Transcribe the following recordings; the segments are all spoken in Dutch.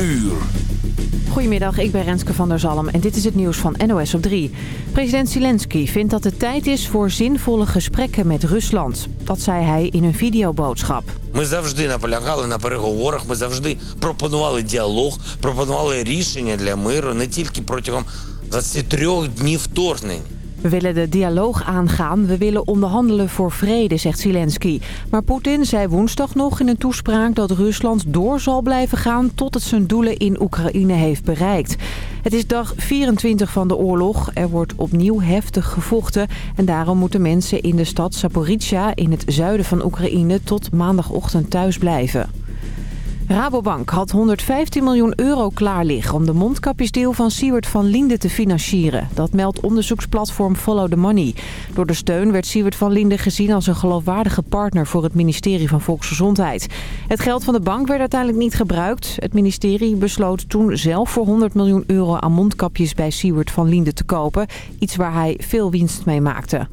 uur. Goedemiddag, ik ben Renske van der Zalm en dit is het nieuws van NOS op 3. President Zelensky vindt dat het tijd is voor zinvolle gesprekken met Rusland. Dat zei hij in een videoboodschap. Ми завжди наполягали на переговорах, ми завжди пропонували діалог, пропонували рішення для миру не тільки протягом 23 днів вторгнення. We willen de dialoog aangaan, we willen onderhandelen voor vrede, zegt Zelensky. Maar Poetin zei woensdag nog in een toespraak dat Rusland door zal blijven gaan... tot het zijn doelen in Oekraïne heeft bereikt. Het is dag 24 van de oorlog. Er wordt opnieuw heftig gevochten. En daarom moeten mensen in de stad Zaporizhia in het zuiden van Oekraïne... tot maandagochtend thuis blijven. Rabobank had 115 miljoen euro klaar liggen om de mondkapjesdeal van Siewert van Linde te financieren. Dat meldt onderzoeksplatform Follow the Money. Door de steun werd Siewert van Linde gezien als een geloofwaardige partner voor het ministerie van Volksgezondheid. Het geld van de bank werd uiteindelijk niet gebruikt. Het ministerie besloot toen zelf voor 100 miljoen euro aan mondkapjes bij Siewert van Linde te kopen. Iets waar hij veel winst mee maakte.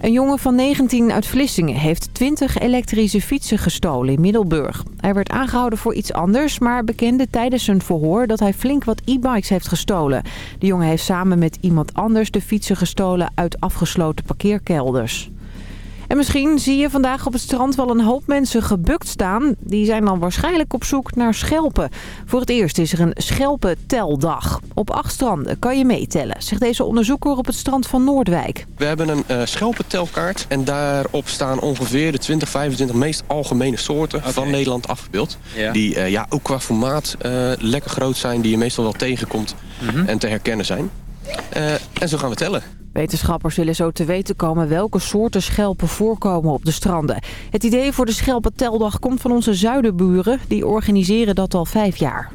Een jongen van 19 uit Vlissingen heeft 20 elektrische fietsen gestolen in Middelburg. Hij werd aangehouden voor iets anders, maar bekende tijdens een verhoor dat hij flink wat e-bikes heeft gestolen. De jongen heeft samen met iemand anders de fietsen gestolen uit afgesloten parkeerkelders. En misschien zie je vandaag op het strand wel een hoop mensen gebukt staan. Die zijn dan waarschijnlijk op zoek naar schelpen. Voor het eerst is er een schelpenteldag. Op acht stranden kan je meetellen, zegt deze onderzoeker op het strand van Noordwijk. We hebben een uh, schelpentelkaart en daarop staan ongeveer de 20, 25 meest algemene soorten okay. van Nederland afgebeeld. Ja. Die uh, ja, ook qua formaat uh, lekker groot zijn, die je meestal wel tegenkomt mm -hmm. en te herkennen zijn. En zo gaan we tellen. Wetenschappers willen zo te weten komen welke soorten schelpen voorkomen op de stranden. Het idee voor de Schelpenteldag komt van onze zuidenburen. Die organiseren dat al vijf jaar.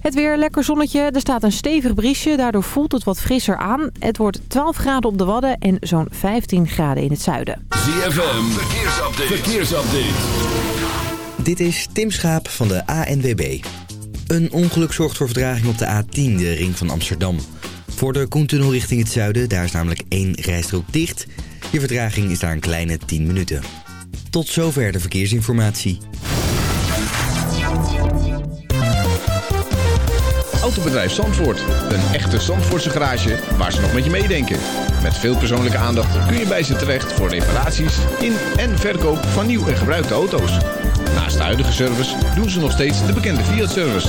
Het weer, lekker zonnetje. Er staat een stevig briesje, daardoor voelt het wat frisser aan. Het wordt 12 graden op de Wadden en zo'n 15 graden in het zuiden. ZFM, verkeersupdate. verkeersupdate. Dit is Tim Schaap van de ANWB. Een ongeluk zorgt voor vertraging op de A10, de ring van Amsterdam. Voor de Koentunnel richting het zuiden, daar is namelijk één rijstrook dicht. Je vertraging is daar een kleine 10 minuten. Tot zover de verkeersinformatie. Autobedrijf Zandvoort. Een echte Zandvoortse garage waar ze nog met je meedenken. Met veel persoonlijke aandacht kun je bij ze terecht voor reparaties in en verkoop van nieuw en gebruikte auto's. Naast de huidige service doen ze nog steeds de bekende Fiat-service.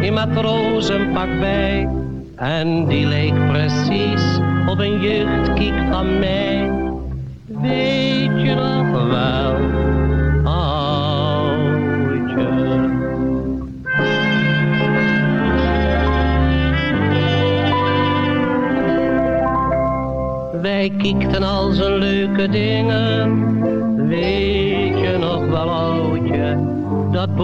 in matrozenpak bij. En die leek precies op een jeugdkiek van mij. Weet je nog wel. Wij kiekten al zijn leuke dingen. Weet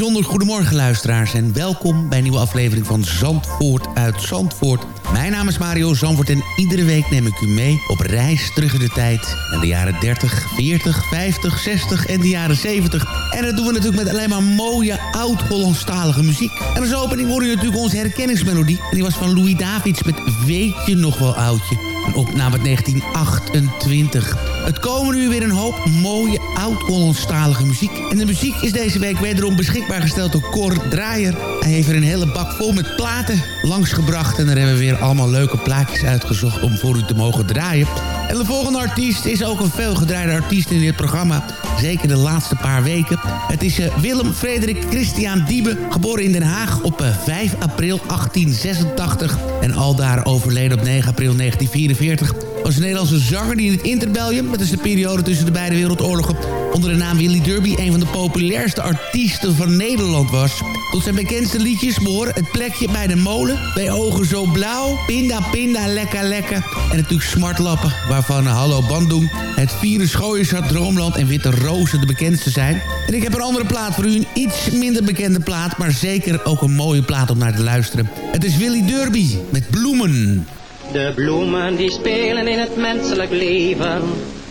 bijzonder goedemorgen luisteraars en welkom bij een nieuwe aflevering van Zandvoort uit Zandvoort. Mijn naam is Mario Zandvoort en iedere week neem ik u mee op reis terug in de tijd. Naar de jaren 30, 40, 50, 60 en de jaren 70. En dat doen we natuurlijk met alleen maar mooie oud-Hollandstalige muziek. En als opening hoor je natuurlijk onze herkenningsmelodie. En die was van Louis Davids met Weet je nog wel oudje. Een opname uit 1928. Het komen nu weer een hoop mooie oud-Hollandstalige muziek. En de muziek is deze week wederom beschikbaar gesteld door Cor Draaier. Hij heeft er een hele bak vol met platen langsgebracht. En daar hebben we weer allemaal leuke plaatjes uitgezocht om voor u te mogen draaien. En de volgende artiest is ook een veelgedraaide artiest in dit programma. Zeker de laatste paar weken. Het is uh, Willem Frederik Christian Diebe. Geboren in Den Haag op uh, 5 april 1886. En aldaar overleden op 9 april 1944 was een Nederlandse zanger die in het interbellum... de periode tussen de beide wereldoorlogen... onder de naam Willy Derby een van de populairste artiesten van Nederland was. Tot zijn bekendste liedjes behoren Het plekje bij de molen... Bij ogen zo blauw, Pinda Pinda Lekker Lekker... en natuurlijk Smartlappen, waarvan Hallo Bandung... Het Vieren Schooienstad, Droomland en Witte Rozen de bekendste zijn. En ik heb een andere plaat voor u, een iets minder bekende plaat... maar zeker ook een mooie plaat om naar te luisteren. Het is Willy Derby met Bloemen. De bloemen die spelen in het menselijk leven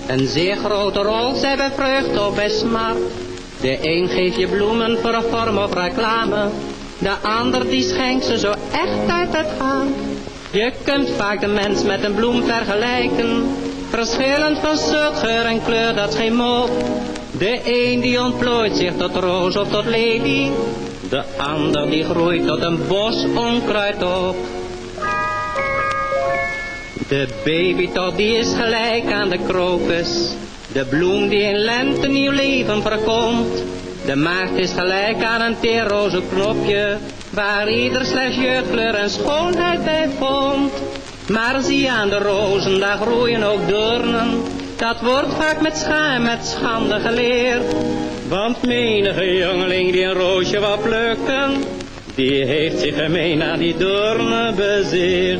een zeer grote rol, zij vreugd of bij smart. De een geeft je bloemen voor een vorm of reclame, de ander die schenkt ze zo echt uit het hart. Je kunt vaak de mens met een bloem vergelijken, verschillend van soort, geur en kleur, dat geen mop. De een die ontplooit zich tot roos of tot lelie, de ander die groeit tot een bos onkruid op. De babytop die is gelijk aan de krokus. De bloem die in lente nieuw leven verkomt. De maagd is gelijk aan een teerroze knopje, waar ieder slechts jeugdkleur en schoonheid bij vond. Maar zie aan de rozen, daar groeien ook doornen, dat wordt vaak met schaam met schande geleerd. Want menige jongeling die een roosje wou plukken, die heeft zich gemeen aan die doornen bezeerd.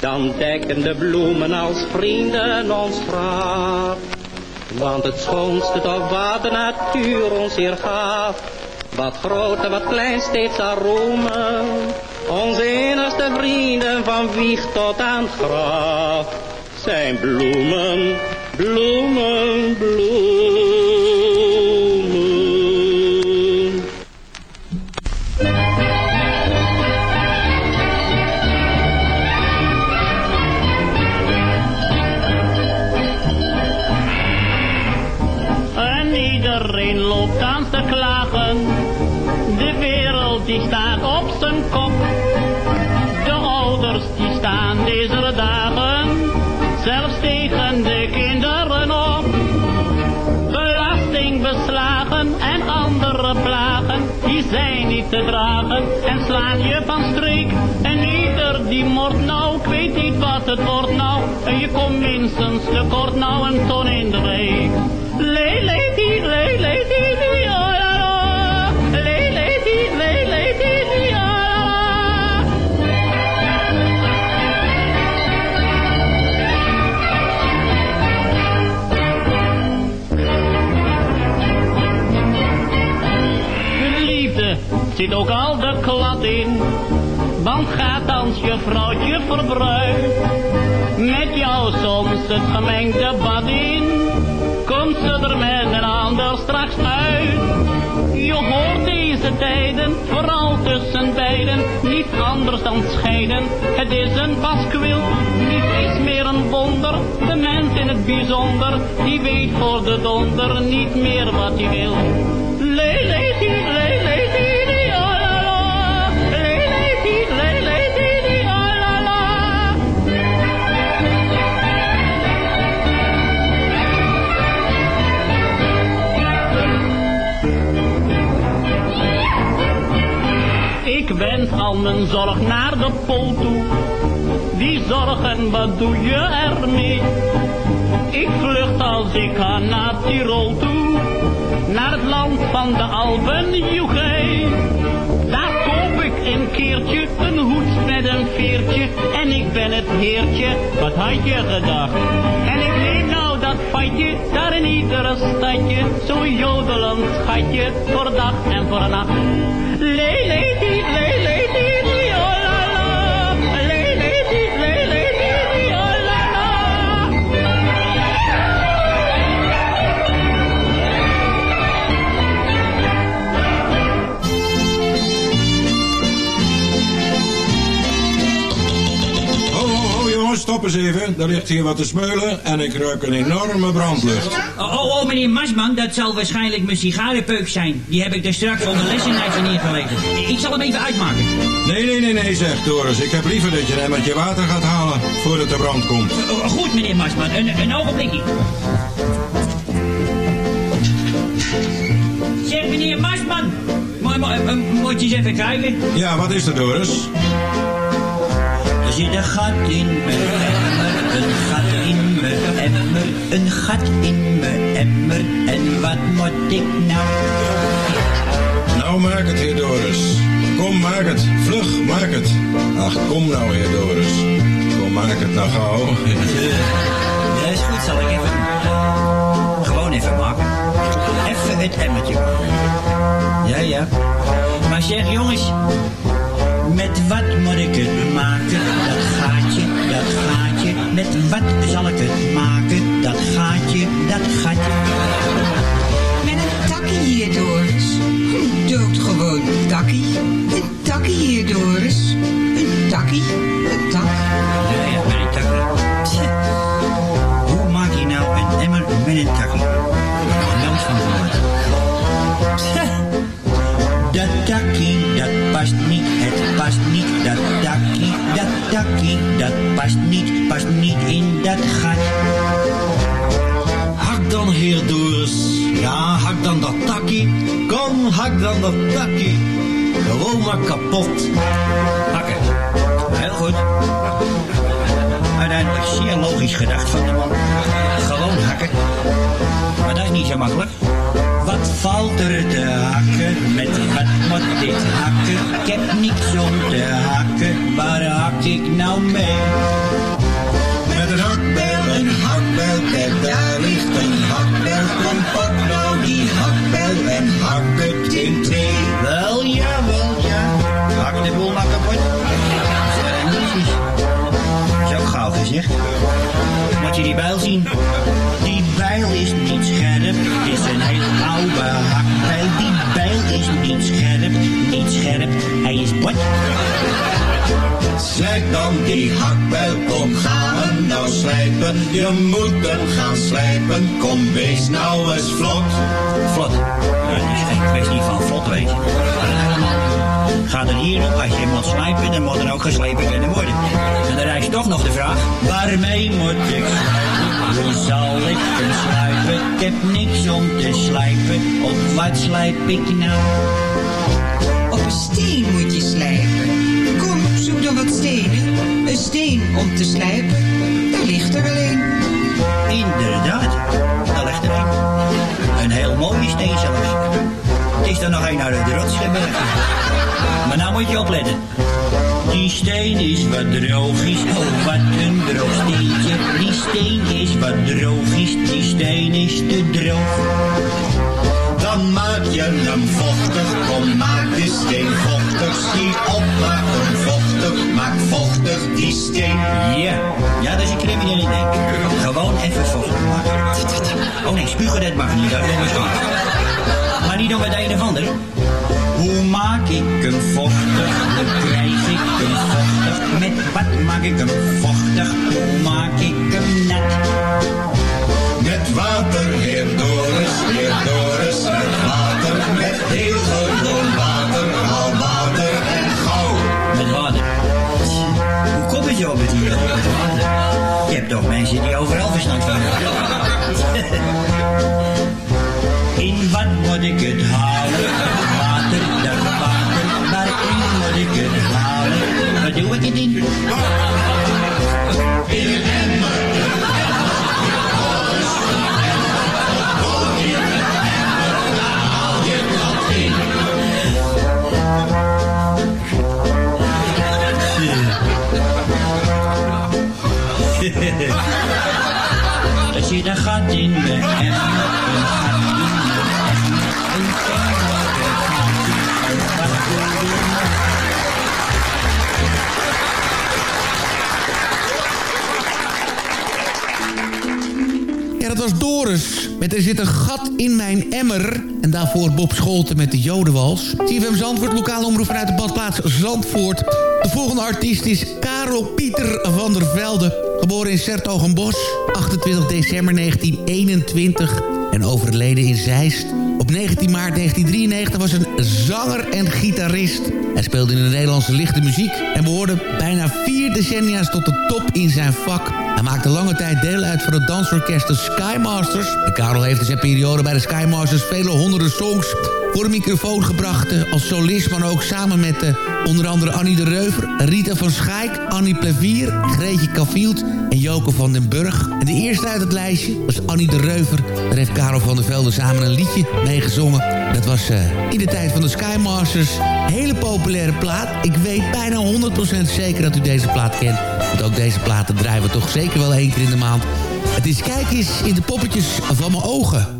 dan dekken de bloemen als vrienden ons graf. Want het schoonste toch wat de natuur ons hier gaf, wat groot en wat klein steeds zal roemen. Onze enigste vrienden van wieg tot aan graf, zijn bloemen, bloemen, bloemen. Te dragen en slaan je van streek. En ieder die moord nou, ik weet niet wat het wordt nou. En je komt minstens tekort nou een ton in de week. Lee, lee, die, lee, lee, zit ook al de klad in. Want gaat als je vrouwtje verbruikt. Met jou soms het gemengde bad in. Komt ze er met een ander straks uit. Je hoort deze tijden, vooral tussen beiden, niet anders dan scheiden. Het is een paskwil, niets is meer een wonder. De mens in het bijzonder, die weet voor de donder niet meer wat hij wil. Lee, wens al mijn zorg naar de pool toe. Die zorgen, wat doe je ermee? Ik vlucht als ik ga naar Tirol toe. Naar het land van de Alpen, joegij. Daar koop ik een keertje een hoed met een veertje. En ik ben het heertje, wat had je gedacht? En ik neem nou dat vatje, daar in iedere stadje. Zo'n jodelend schatje, voor dag en voor nacht. Lee, stop eens even. Er ligt hier wat te smeulen en ik ruik een enorme brandlucht. Oh, oh, oh, meneer Masman, dat zal waarschijnlijk mijn sigarenpeuk zijn. Die heb ik er straks onder lessenijzer neergelegd. Ik zal hem even uitmaken. Nee, nee, nee, nee, zegt Doris. Ik heb liever dat je hem met je water gaat halen voordat de brand komt. Oh, goed, meneer Masman, een, een ogenblikje. Zeg, meneer Masman, eh, moet je eens even kijken? Ja, wat is er, Doris? Zit een gat in mijn emmer, een gat in mijn emmer, een gat in mijn emmer. En wat moet ik nou? Nou, Nou, maak het, heer Doris. Kom, maak het. Vlug, maak het. Ach, kom nou, heer Doris. Kom, maak het nou gauw. Ja, is goed, zal ik even. Gewoon even maken. Even het emmertje. Ja, ja. Maar zeg jongens, met wat moet ik het maken? Dat gaatje, dat gaatje. Met wat zal ik het maken? Dat gaatje, dat gaatje. Met een takkie hier, Doris. Een doodgewoon takkie. Een takkie hier, Doris. Een takkie, een tak. Ja, ja, met een takkie. Hoe maak je nou een emmer met een takkie? Nooit van gehoord. Tja, Dat past niet, het past niet. Dat takkie, dat takkie, dat past niet, past niet in dat gat. Hak dan, heer Doris. Ja, hak dan dat takkie. Kom, hak dan dat takkie. Gewoon maar kapot. Hakken. Heel goed. Uiteindelijk zeer logisch gedacht van man. Gewoon hakken. Maar dat is niet zo makkelijk. Wat valt er te hakken? Met wat moet ik hakken? Ik heb niks om te hakken. Waar hak ik nou mee? Met een hakbel, een hakbel, kijk daar ligt een hakbel. Kom pak nou die hakbel en hak het in twee. Wel ja, wel ja. Hak de boel maar kapot. Zo gauw gezegd. Moet je die bijl zien? Bijl is niet scherp. Het is een heel oude hakbijl. Die bijl is niet scherp. Niet scherp. Hij is bot. Slijp dan die hakbel, kom gaan we nou slijpen. Je moet hem gaan slijpen, kom wees nou eens vlot. Vlot. Dat is geen kwestie van vlot wezen. Gaat er hier om, als je moet slijpen, dan moet er ook geslepen kunnen worden. En dan rijst toch nog de vraag, waarmee moet ik slijpen? Hoe zal ik hem slijpen? Ik heb niks om te slijpen. Op wat slijp ik nou? Op een steen moet je slijpen. Kom, zoek dan wat stenen. Een steen om te slijpen. Daar ligt er wel een. Inderdaad, daar ligt er een. Een heel mooie steen zelfs. Het is er nog een uit de rots. Maar nou moet je opletten. Die steen is wat droogjes, oh wat een droog steentje. Die steen is wat droogjes, die steen is te droog. Dan maak je hem vochtig, kom maak de steen vochtig. Schiet op, maak hem vochtig, maak vochtig die steen. Ja, ja dat is een crimineel idee. Gewoon even vochtig maken. Oh nee, spugen dat mag niet, dat is. Maar niet om het een of ander. Hoe maak ik hem vochtig? Hoe krijg ik hem vochtig? Met wat maak ik hem vochtig? Hoe maak ik hem nat? Met water, heer Doris, heer Doris, met water, met heel gewoon water, haal water en gauw. Met water. Hoe kom je zo met hier? Met water. Je hebt toch mensen die overal verstand van hebben. In wat moet ik het halen? Ik het in? In gat in was Doris. Met Er zit een gat in mijn emmer. En daarvoor Bob Scholten met de Jodenwals. CFM Zandvoort, lokale omroep vanuit de badplaats Zandvoort. De volgende artiest is Karel Pieter van der Velde. Geboren in Sertogenbos, 28 december 1921. En overleden in Zeist. Op 19 maart 1993 was een zanger en gitarist. Hij speelde in de Nederlandse lichte muziek... en behoorde bijna vier decennia's tot de top in zijn vak... Hij maakte lange tijd deel uit van het dansorkest de Skymasters. En Karel heeft in zijn periode bij de Skymasters vele honderden songs voor de microfoon gebracht als solist... maar ook samen met uh, onder andere Annie de Reuver, Rita van Schaik... Annie Plevier, Greetje Kafield en Joke van den Burg. En de eerste uit het lijstje was Annie de Reuver. Daar heeft Karel van der Velde samen een liedje mee gezongen. Dat was uh, in de tijd van de Skymasters. Hele populaire plaat. Ik weet bijna 100% zeker dat u deze plaat kent. Want ook deze platen draaien we toch zeker wel één keer in de maand. Het is Kijk eens in de poppetjes van mijn ogen.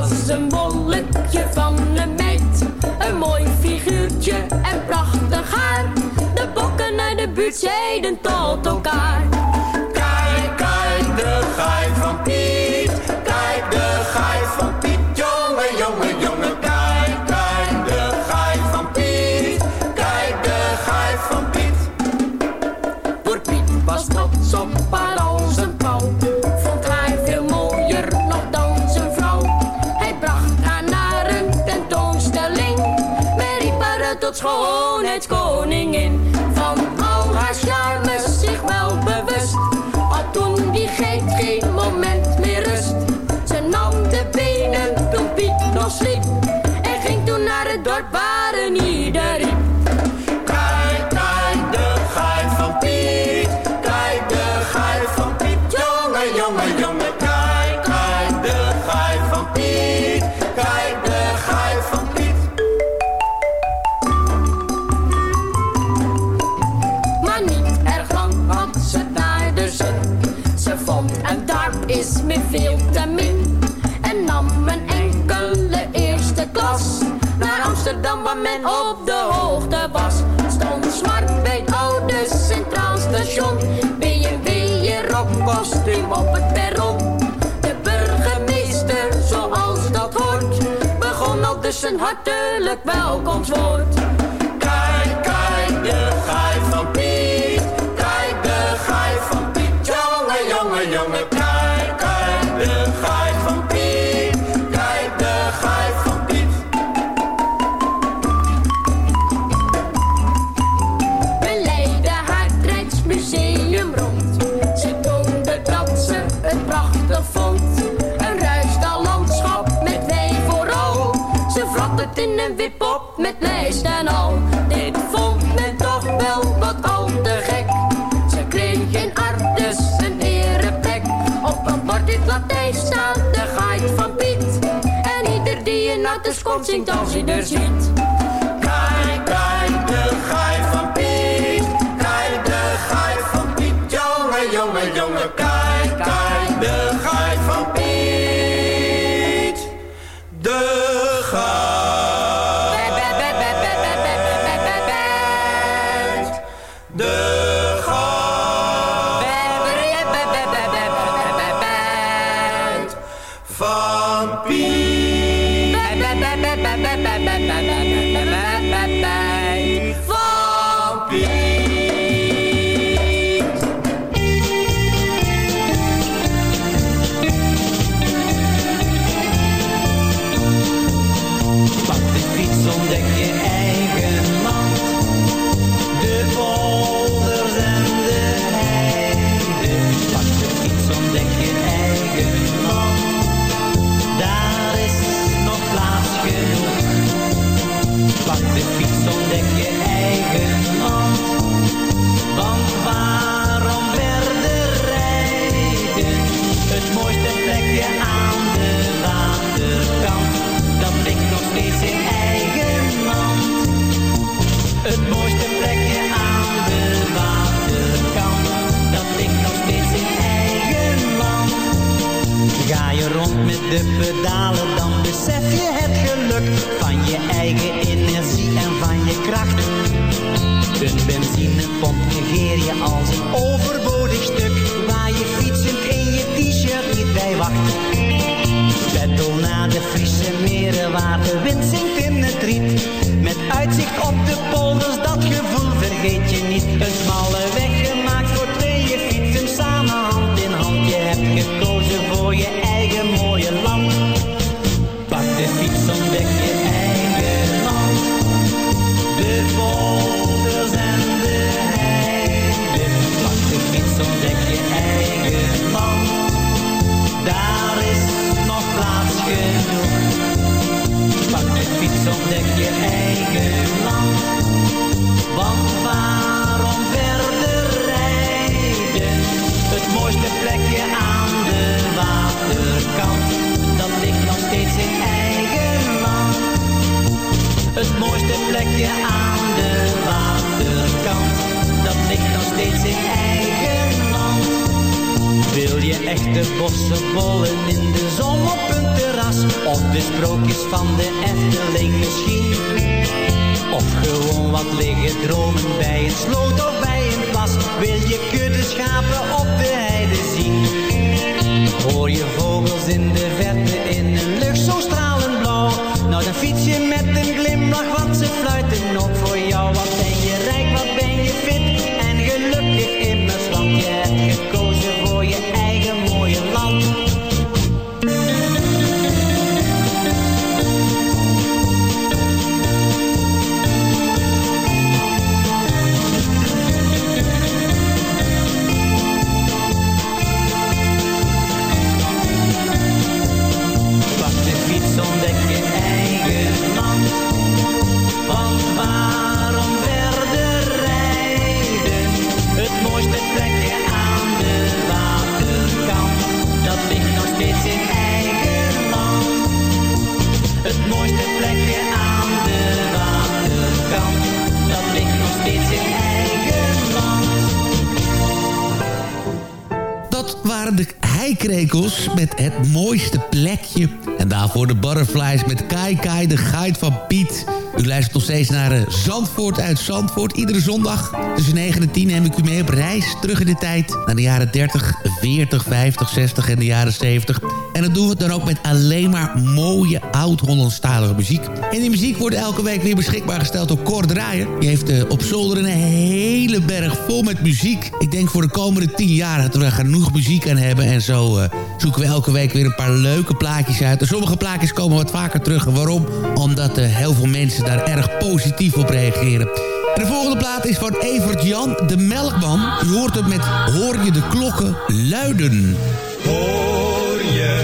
Was een bolletje van een meid. Een mooi figuurtje en prachtig haar. De bokken uit de buurt zeiden tot elkaar. Amsterdam waar men op de hoogte was. Stond zwart bij het oude Centraal Station. Ben je rockkostuum op het perron. De burgemeester, zoals dat hoort, begon al dus een hartelijk welkomstwoord. Kijk, kijk, de gaai van Piet. en al. Dit vond men toch wel wat al te gek. Ze kreeg in dus een ereplek. Op een bord in Latijn staat de geit van Piet. En ieder die in de komt zingt als hij er ziet. Kijk, kijk, de geit. misschien. Of gewoon wat liggen dromen bij een sloot of bij een plas. Wil je kudde schapen op de heide zien? Hoor je vogels in de verte in de lucht zo stralend blauw? Nou dan fiets je met een glimlach heikrekels met het mooiste plekje. En daarvoor de butterflies met Kai Kai, de guide van Piet. U luistert nog steeds naar uh, Zandvoort uit Zandvoort. Iedere zondag tussen 9 en 10 neem ik u mee op reis terug in de tijd. Naar de jaren 30, 40, 50, 60 en de jaren 70. En dat doen we dan ook met alleen maar mooie oud-Hollandstalige muziek. En die muziek wordt elke week weer beschikbaar gesteld door Cor Draaier. Die heeft uh, op zolder een hele berg vol met muziek. Ik denk voor de komende 10 jaar dat we genoeg muziek aan hebben. En zo uh, zoeken we elke week weer een paar leuke plaatjes uit. En sommige plaatjes komen wat vaker terug. Waarom? Omdat uh, heel veel mensen daar erg positief op reageren. En de volgende plaat is van Evert Jan, de Melkman. U hoort het met Hoor je de klokken luiden. Hoor je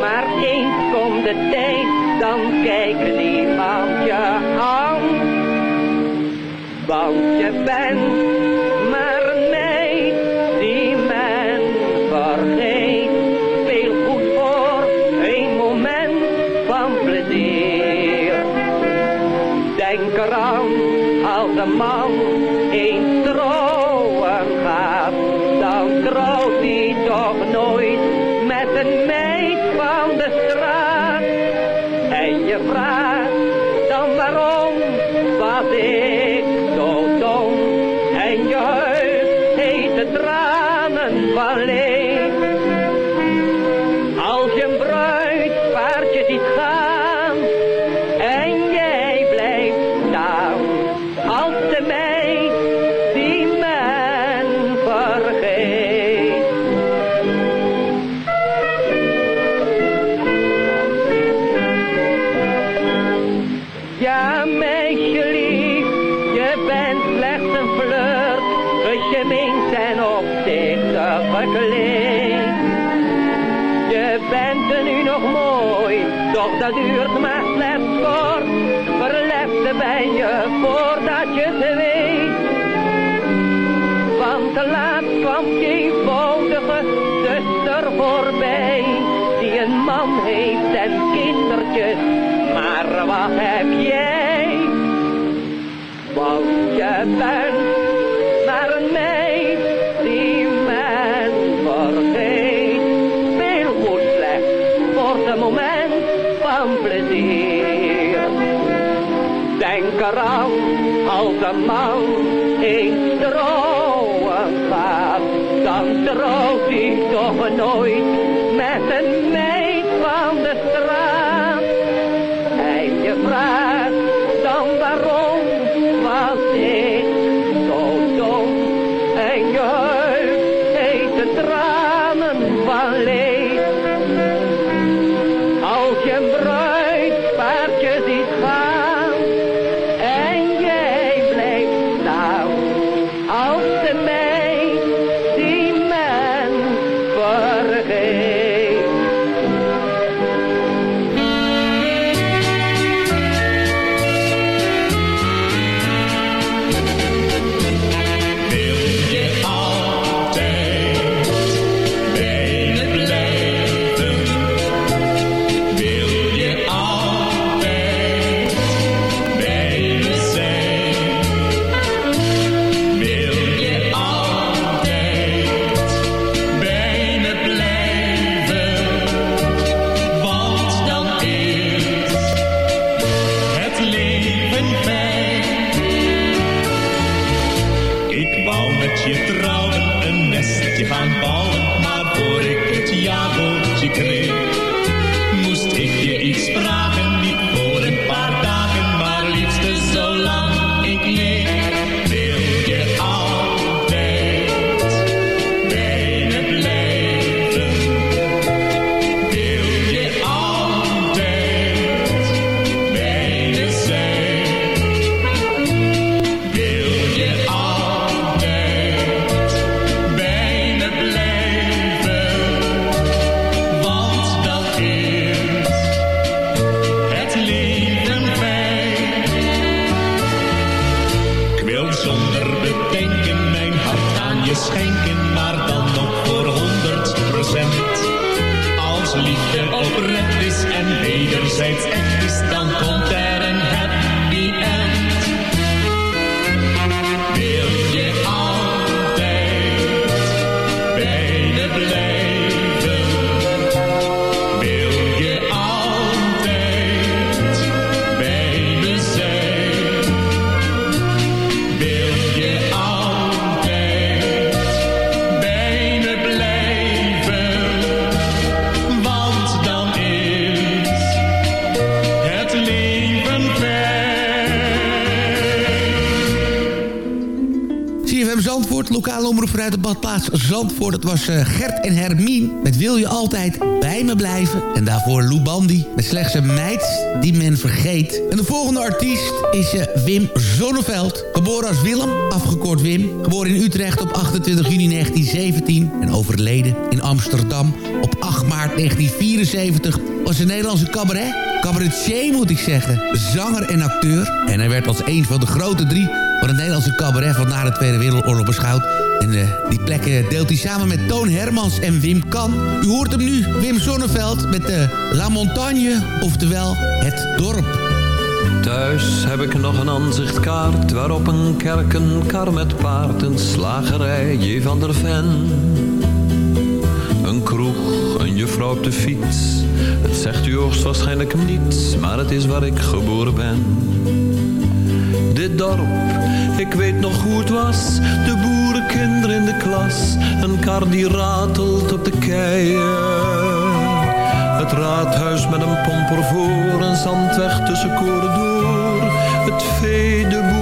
Maar eens komt de tijd, dan kijkt niemand je aan. Want je bent Maar wat heb jij? Want je bent maar een meid die men vergeet. Speelgoed slechts voor het moment van plezier. Denk eraan, als een man eens trouwen gaat, dan trouwt hij toch nooit Zandvoort. Dat was eh, Gert en Hermien. Met Wil je altijd bij me blijven. En daarvoor Lou Bandy. Met slechts een meid die men vergeet. En de volgende artiest is uh, Wim Zonneveld. Geboren als Willem, afgekort Wim. Geboren in Utrecht op 28 juni 1917. En overleden in Amsterdam op 8 maart 1974. Was een Nederlandse cabaret. Cabaretier moet ik zeggen. Zanger en acteur. En hij werd als een van de grote drie van het Nederlandse cabaret van na de Tweede Wereldoorlog beschouwd. En uh, die plekken deelt hij samen met Toon Hermans en Wim Kan. U hoort hem nu, Wim Zonneveld, met de La Montagne, oftewel Het Dorp. Thuis heb ik nog een aanzichtkaart waarop een kerk, met paard, een slagerij, J. van der Ven. Een kroeg, een juffrouw op de fiets. Het zegt u hoogstwaarschijnlijk niets, maar het is waar ik geboren ben. Dit dorp, ik weet nog hoe het was. De boerenkinderen in de klas. Een kar die ratelt op de keien. Het raadhuis met een pomper voor. Een zandweg tussen koren. Het vee, de boerderijen.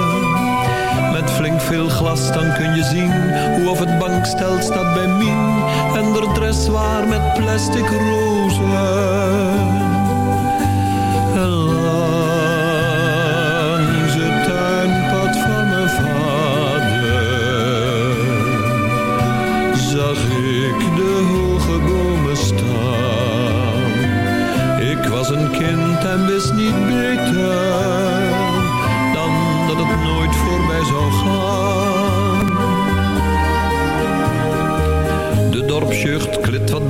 Veel glas dan kun je zien hoe of het bankstel staat bij Mien. En de dress waar met plastic rozen.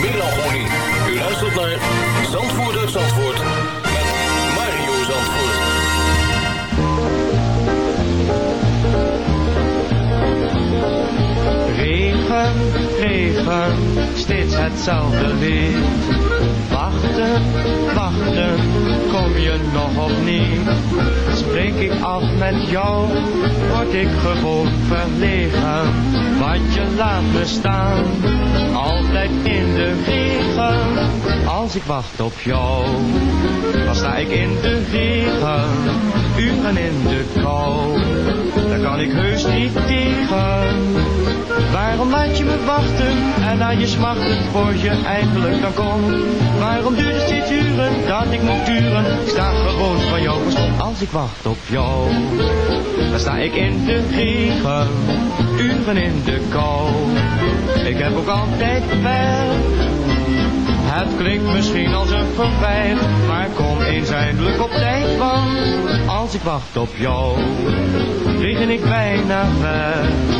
melancholie. U luistert naar Zandvoort uit Zandvoort met Mario Zandvoort. Regen, regen, steeds hetzelfde lied. Wachten, wachten, kom je nog of niet? Spreek ik af met jou, word ik gewoon verlegen. Want je laat me staan, altijd in de regen. Als ik wacht op jou, dan sta ik in de regen. Uren in de kou, daar kan ik heus niet tegen. Waarom laat je me wachten en na je smachten voor je eindelijk dan komt? Waarom duurt het steeds uren dat ik moet duren? Ik sta gewoon van jou verstomd als ik wacht op jou. Dan sta ik in de regen, uren in de kou. Ik heb ook altijd pijn. Het klinkt misschien als een verwijt, maar kom eens eindelijk op tijd, want als ik wacht op jou, regen ik bijna weg.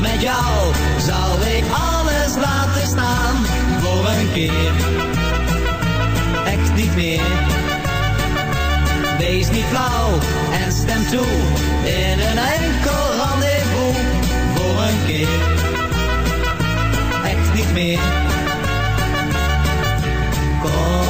met jou zou ik alles laten staan. Voor een keer, echt niet meer. Wees niet flauw en stem toe in een enkel rendezvous. Voor een keer, echt niet meer. Kom,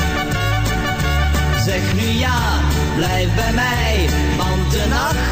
Zeg nu ja, blijf bij mij, want de nacht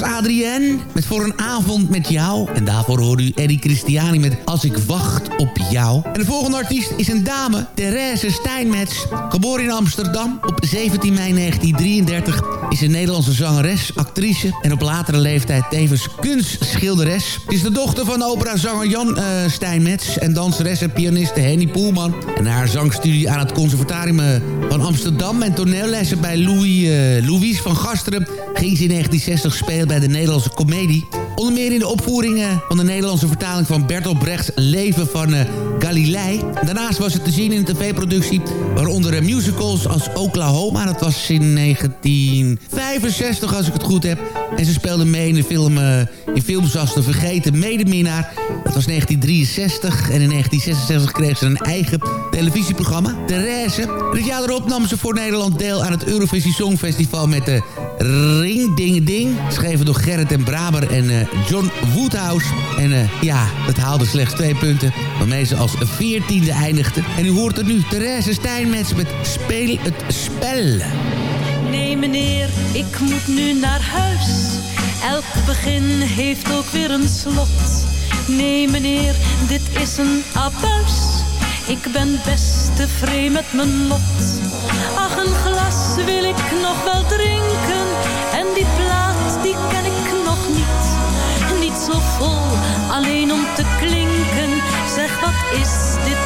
was met Voor een avond met jou. En daarvoor hoorde u Eddie Christiani met Als ik wacht op jou. En de volgende artiest is een dame, Therese Steinmetz. Geboren in Amsterdam op 17 mei 1933 is een Nederlandse zangeres, actrice... en op latere leeftijd tevens kunstschilderes. Is de dochter van operazanger Jan uh, Steinmetz... en danseres en pianiste Henny Poelman. En haar zangstudie aan het conservatorium eh, van Amsterdam... en toneellessen bij Louis, uh, Louise van Gasteren... ging ze in 1960 spelen bij de Nederlandse Comedie. Onder meer in de opvoeringen van de Nederlandse vertaling van Bertolt Brechts Leven van uh, Galilei. Daarnaast was het te zien in een tv-productie, waaronder musicals als Oklahoma. Dat was in 1965 als ik het goed heb. En ze speelde mee in, de film, uh, in films als De Vergeten Medeminnaar. Dat was 1963 en in 1966 kreeg ze een eigen televisieprogramma, Therese. Het jaar erop nam ze voor Nederland deel aan het Eurovisie Songfestival met de Ring Ding Ding. Geschreven door Gerrit en Braber en John Woodhouse. En uh, ja, dat haalde slechts twee punten, waarmee ze als veertiende eindigde. En u hoort er nu Therese Steinmetz met Speel het Spel. Nee meneer, ik moet nu naar huis. Elk begin heeft ook weer een slot. Nee meneer, dit is een abuis. Ik ben best tevreden met mijn lot. Ach, een glas wil ik nog wel drinken. Alleen om te klinken. Zeg, wat is dit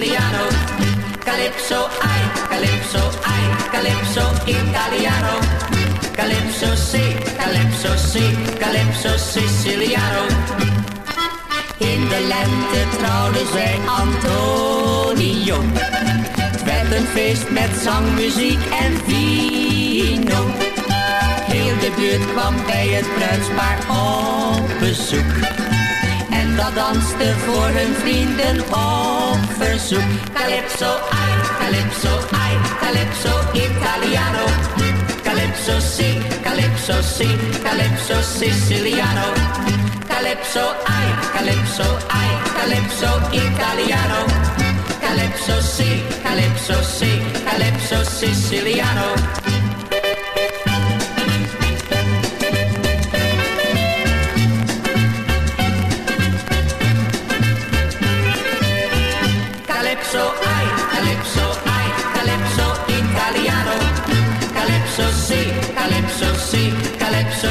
Calypso, ai, calypso, ai, calypso italiano. Calypso, si, calypso, si, calypso siciliano. In de lente trouwden zij Antonio. Het werd een feest met zang, muziek en vino. Heel de buurt kwam bij het bruidspaar op bezoek. En dat danste voor hun vrienden op verzoek. Calypso, ai, calypso, ai, calypso italiano. Calypso, si, calypso, si, calypso siciliano. Calypso, ai, calypso, ai, calypso italiano. Calypso, si, calypso, si, calypso siciliano. Calypso, calypso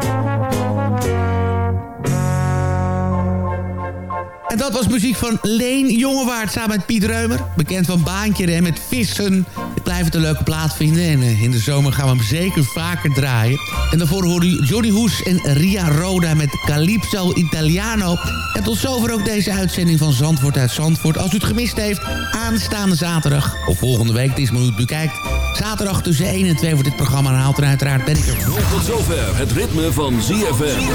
En dat was muziek van Leen Jongewaard samen met Piet Reumer. Bekend van Baantje en met Vissen. Ik blijf het een leuke plaat vinden. En eh, in de zomer gaan we hem zeker vaker draaien. En daarvoor hoorde u Johnny Hoes en Ria Roda met Calypso Italiano. En tot zover ook deze uitzending van Zandvoort uit Zandvoort. Als u het gemist heeft, aanstaande zaterdag. Of volgende week, het is maar hoe het. Zaterdag tussen 1 en 2 wordt dit programma herhaald. En uiteraard ben ik er. Tot zover het ritme van ZFM.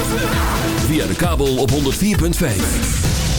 Via de kabel op 104.5.